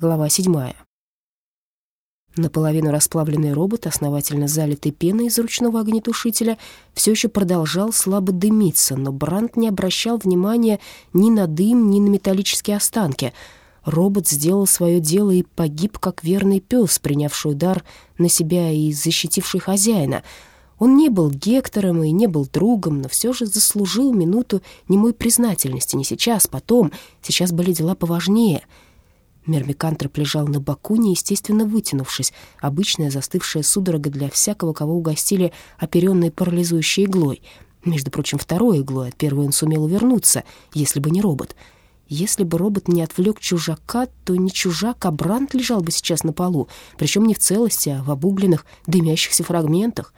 Глава седьмая. Наполовину расплавленный робот, основательно залитый пеной из ручного огнетушителя, все еще продолжал слабо дымиться, но Брандт не обращал внимания ни на дым, ни на металлические останки. Робот сделал свое дело и погиб, как верный пес, принявший удар на себя и защитивший хозяина. Он не был Гектором и не был другом, но все же заслужил минуту немой признательности. Не сейчас, потом. Сейчас были дела поважнее — Мермикантроп лежал на боку, неестественно вытянувшись, обычная застывшая судорога для всякого, кого угостили оперенной парализующей иглой. Между прочим, второй иглой, от первой он сумел увернуться, если бы не робот. Если бы робот не отвлек чужака, то не чужак, а Брант лежал бы сейчас на полу, причем не в целости, а в обугленных, дымящихся фрагментах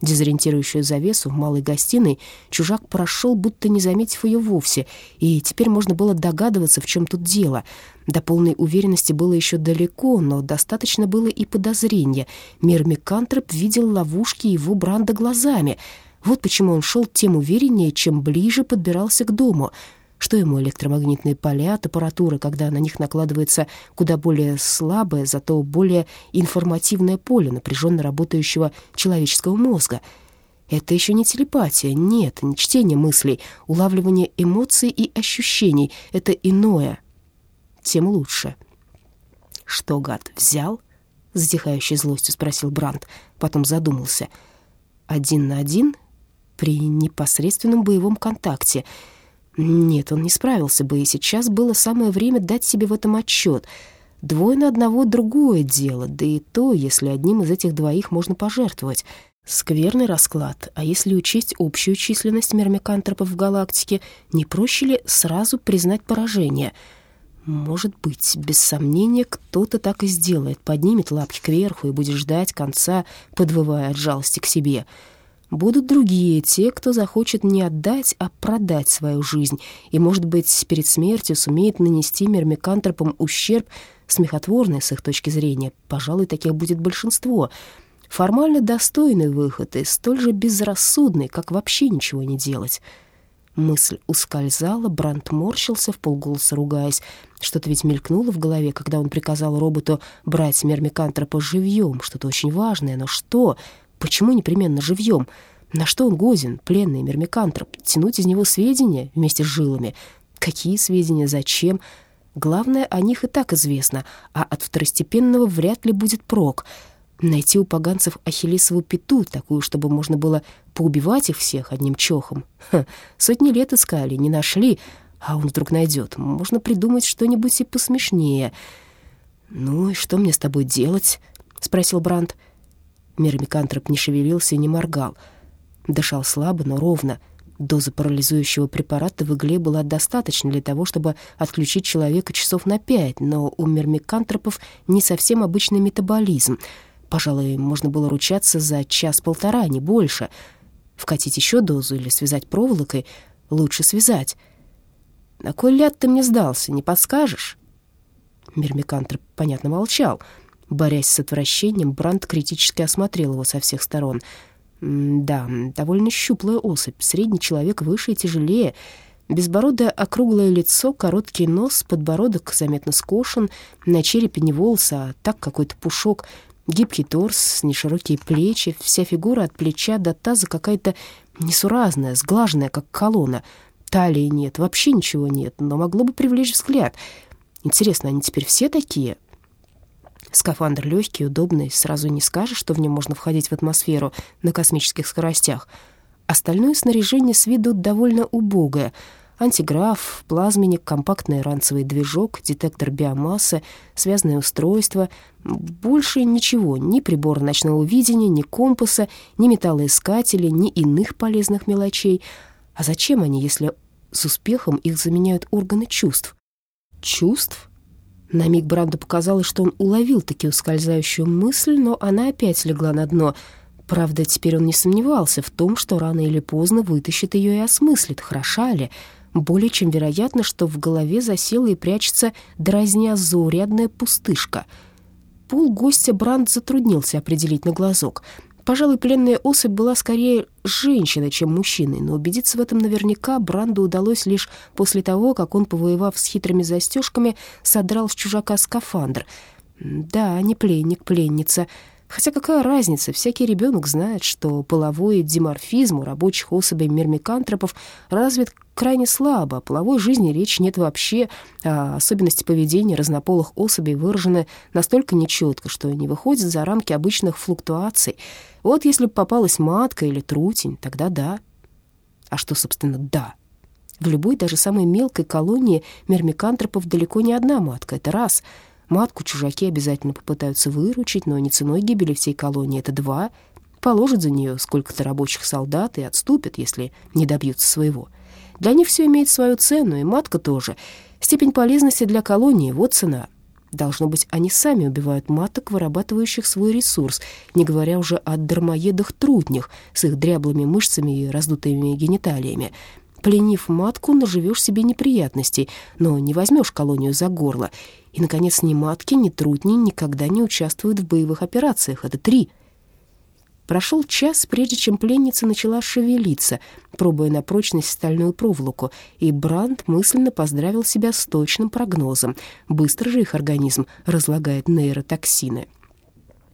дезориентирующую завесу в малой гостиной, чужак прошел, будто не заметив ее вовсе, и теперь можно было догадываться, в чем тут дело. До полной уверенности было еще далеко, но достаточно было и подозрения. Мир Микантроп видел ловушки его Бранда глазами. Вот почему он шел тем увереннее, чем ближе подбирался к дому — что ему электромагнитные поля от аппаратуры, когда на них накладывается куда более слабое, зато более информативное поле напряженно работающего человеческого мозга? Это еще не телепатия, нет, не чтение мыслей, улавливание эмоций и ощущений. Это иное. Тем лучше. «Что, гад, взял?» — затихающей злостью спросил Брандт, потом задумался. «Один на один?» при непосредственном боевом контакте — нет, он не справился бы, и сейчас было самое время дать себе в этом отчет. Двое на одного — другое дело, да и то, если одним из этих двоих можно пожертвовать. Скверный расклад, а если учесть общую численность мермикантропов в галактике, не проще ли сразу признать поражение? Может быть, без сомнения, кто-то так и сделает, поднимет лапки кверху и будет ждать конца, подвывая от жалости к себе — Будут другие, те, кто захочет не отдать, а продать свою жизнь, и, может быть, перед смертью сумеет нанести мермикантропам ущерб, смехотворный с их точки зрения. Пожалуй, таких будет большинство. Формально достойный выход и столь же безрассудный, как вообще ничего не делать. Мысль ускользала, Брант морщился, в полголоса ругаясь. Что-то ведь мелькнуло в голове, когда он приказал роботу брать мермикантропа живьем, что-то очень важное, но что? Почему непременно живьем? На что он годен, пленный мермикантроп? Тянуть из него сведения вместе с жилами? Какие сведения, зачем? Главное, о них и так известно, а от второстепенного вряд ли будет прок. Найти у поганцев ахиллесову пету, такую, чтобы можно было поубивать их всех одним чохом. Ха, сотни лет искали, не нашли, а он вдруг найдет. Можно придумать что-нибудь и посмешнее. «Ну и что мне с тобой делать?» — спросил Брандт. Мирмикантроп не шевелился и не моргал. Дышал слабо, но ровно. Доза парализующего препарата в игле была достаточно для того, чтобы отключить человека часов на пять, но у мирмикантропов не совсем обычный метаболизм. Пожалуй, можно было ручаться за час-полтора, не больше. Вкатить еще дозу или связать проволокой лучше связать. «На кой ляд ты мне сдался, не подскажешь?» Мирмикантроп, понятно, молчал — Борясь с отвращением, Бранд критически осмотрел его со всех сторон. Да, довольно щуплая особь, средний человек выше и тяжелее. Безбородое округлое лицо, короткий нос, подбородок заметно скошен, на черепе не волосы, а так какой-то пушок, гибкий торс, неширокие плечи, вся фигура от плеча до таза какая-то несуразная, сглаженная, как колонна. Талии нет, вообще ничего нет, но могло бы привлечь взгляд. Интересно, они теперь все такие? Скафандр легкий, удобный, сразу не скажешь, что в нем можно входить в атмосферу на космических скоростях. Остальное снаряжение с виду довольно убогое. Антиграф, плазменник, компактный ранцевый движок, детектор биомассы, связанное устройство. Больше ничего, ни прибора ночного видения, ни компаса, ни металлоискателя, ни иных полезных мелочей. А зачем они, если с успехом их заменяют органы чувств? Чувств? На миг Бранду показалось, что он уловил таки ускользающую мысль, но она опять легла на дно. Правда, теперь он не сомневался в том, что рано или поздно вытащит ее и осмыслит, хороша ли. Более чем вероятно, что в голове засела и прячется дразня заурядная пустышка. Пул гостя Бранд затруднился определить на глазок. Пожалуй, пленная особь была скорее женщиной, чем мужчиной, но убедиться в этом наверняка Бранду удалось лишь после того, как он, повоевав с хитрыми застежками, содрал с чужака скафандр. Да, не пленник, пленница. Хотя какая разница, всякий ребенок знает, что половой диморфизм у рабочих особей мирмикантропов развит крайне слабо, о половой жизни речи нет вообще, а особенности поведения разнополых особей выражены настолько нечетко, что не выходят за рамки обычных флуктуаций. Вот если бы попалась матка или трутень, тогда да. А что, собственно, да? В любой, даже самой мелкой колонии мирмикантропов далеко не одна матка, это раз — Матку чужаки обязательно попытаются выручить, но не ценой гибели всей колонии. Это два. Положат за нее сколько-то рабочих солдат и отступят, если не добьются своего. Для них все имеет свою цену, и матка тоже. Степень полезности для колонии — вот цена. Должно быть, они сами убивают маток, вырабатывающих свой ресурс, не говоря уже о дармоедах-труднях с их дряблыми мышцами и раздутыми гениталиями. Пленив матку, наживешь себе неприятностей, но не возьмешь колонию за горло. И, наконец, ни матки, ни трудни никогда не участвуют в боевых операциях. Это три. Прошел час, прежде чем пленница начала шевелиться, пробуя на прочность стальную проволоку, и Бранд мысленно поздравил себя с точным прогнозом. Быстро же их организм разлагает нейротоксины.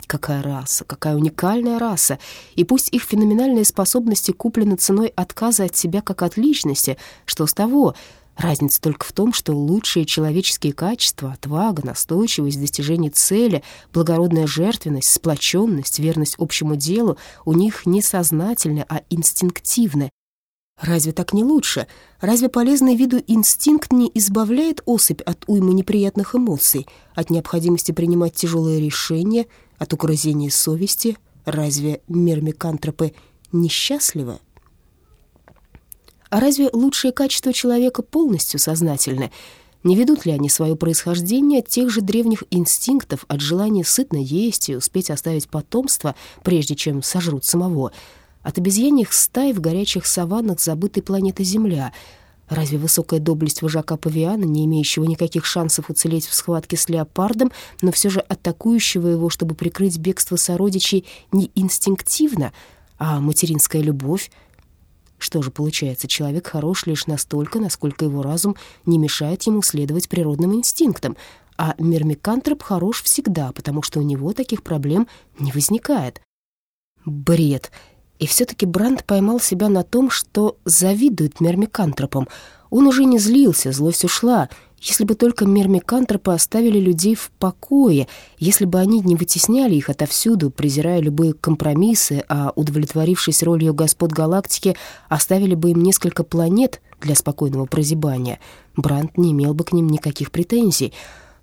Какая раса, какая уникальная раса. И пусть их феноменальные способности куплены ценой отказа от себя как от личности, что с того? Разница только в том, что лучшие человеческие качества, отвага, настойчивость в достижении цели, благородная жертвенность, сплоченность, верность общему делу у них не сознательны, а инстинктивны. Разве так не лучше? Разве полезный виду инстинкт не избавляет особь от уймы неприятных эмоций, от необходимости принимать тяжелые решения, от угрызения совести? Разве мермикантропы несчастливы? А разве лучшие качества человека полностью сознательны? Не ведут ли они свое происхождение от тех же древних инстинктов, от желания сытно есть и успеть оставить потомство, прежде чем сожрут самого? От обезьяньих стай в горячих саваннах забытой планеты Земля — Разве высокая доблесть вожака павиана, не имеющего никаких шансов уцелеть в схватке с леопардом, но все же атакующего его, чтобы прикрыть бегство сородичей, не инстинктивна, а материнская любовь? Что же получается, человек хорош лишь настолько, насколько его разум не мешает ему следовать природным инстинктам, а мермикантроп хорош всегда, потому что у него таких проблем не возникает. Бред! И все-таки Бранд поймал себя на том, что завидует мермикантропам. Он уже не злился, злость ушла — если бы только мермикантропы оставили людей в покое, если бы они не вытесняли их отовсюду, презирая любые компромиссы, а, удовлетворившись ролью господ галактики, оставили бы им несколько планет для спокойного прозябания, Бранд не имел бы к ним никаких претензий.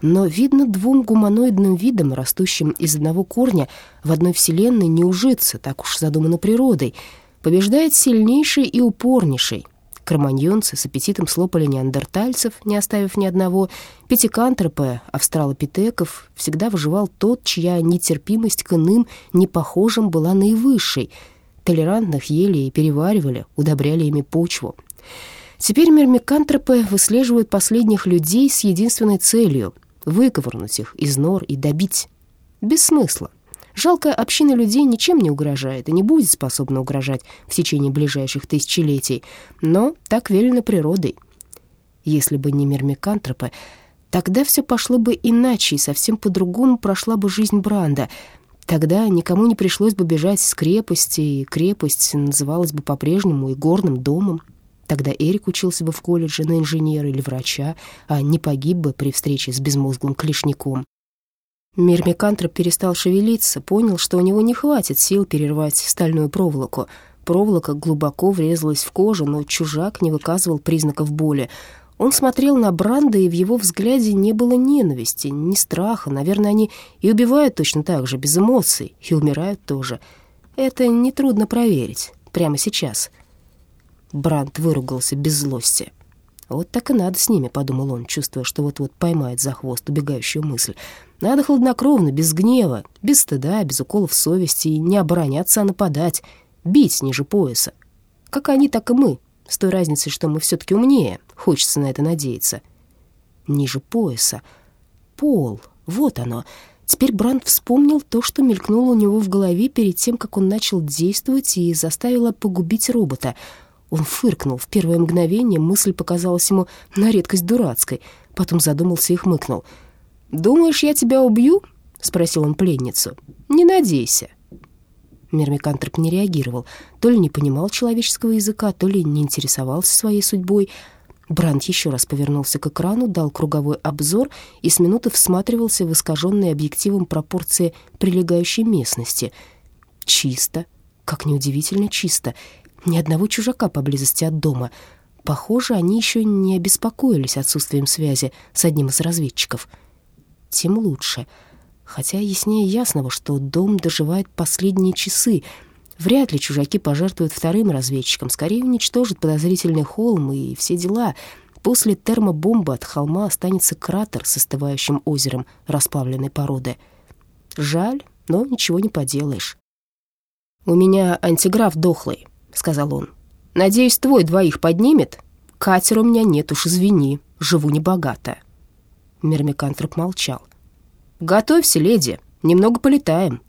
Но, видно, двум гуманоидным видам, растущим из одного корня, в одной вселенной не ужиться, так уж задумано природой. Побеждает сильнейший и упорнейший, Кроманьонцы с аппетитом слопали неандертальцев, не оставив ни одного. Пятикантропы, австралопитеков всегда выживал тот, чья нетерпимость к иным, непохожим была наивысшей. Толерантных ели и переваривали, удобряли ими почву. Теперь мирмикантропы выслеживают последних людей с единственной целью — выковырнуть их из нор и добить. Без смысла. Жалкая община людей ничем не угрожает и не будет способна угрожать в течение ближайших тысячелетий, но так велено природой. Если бы не мирмикантропы, тогда все пошло бы иначе, и совсем по-другому прошла бы жизнь Бранда. Тогда никому не пришлось бы бежать с крепости, и крепость называлась бы по-прежнему и горным домом. Тогда Эрик учился бы в колледже на инженера или врача, а не погиб бы при встрече с безмозглым клешником. Мирмикантроп перестал шевелиться, понял, что у него не хватит сил перервать стальную проволоку. Проволока глубоко врезалась в кожу, но чужак не выказывал признаков боли. Он смотрел на Бранда, и в его взгляде не было ненависти, ни страха. Наверное, они и убивают точно так же, без эмоций, и умирают тоже. Это нетрудно проверить прямо сейчас. Бранд выругался без злости. «Вот так и надо с ними», — подумал он, чувствуя, что вот-вот поймает за хвост убегающую мысль. «Надо хладнокровно, без гнева, без стыда, без уколов совести, и не обороняться, а нападать, бить ниже пояса. Как они, так и мы, с той разницей, что мы все-таки умнее, хочется на это надеяться. Ниже пояса. Пол, вот оно». Теперь Бранд вспомнил то, что мелькнуло у него в голове перед тем, как он начал действовать и заставило погубить робота. Он фыркнул. В первое мгновение мысль показалась ему на редкость дурацкой. Потом задумался и хмыкнул. «Думаешь, я тебя убью?» — спросил он пленницу. «Не надейся». Мермикантроп не реагировал. То ли не понимал человеческого языка, то ли не интересовался своей судьбой — Бранд еще раз повернулся к экрану, дал круговой обзор и с минуты всматривался в искаженные объективом пропорции прилегающей местности. Чисто, как неудивительно чисто. Ни одного чужака поблизости от дома. Похоже, они еще не обеспокоились отсутствием связи с одним из разведчиков. Тем лучше. Хотя яснее ясного, что дом доживает последние часы — Вряд ли чужаки пожертвуют вторым разведчиком, скорее уничтожат подозрительный холм и все дела. После термобомбы от холма останется кратер с остывающим озером расплавленной породы. Жаль, но ничего не поделаешь. «У меня антиграф дохлый», — сказал он. «Надеюсь, твой двоих поднимет? Катера у меня нет, уж извини, живу небогато». Мермикантроп молчал. «Готовься, леди, немного полетаем»,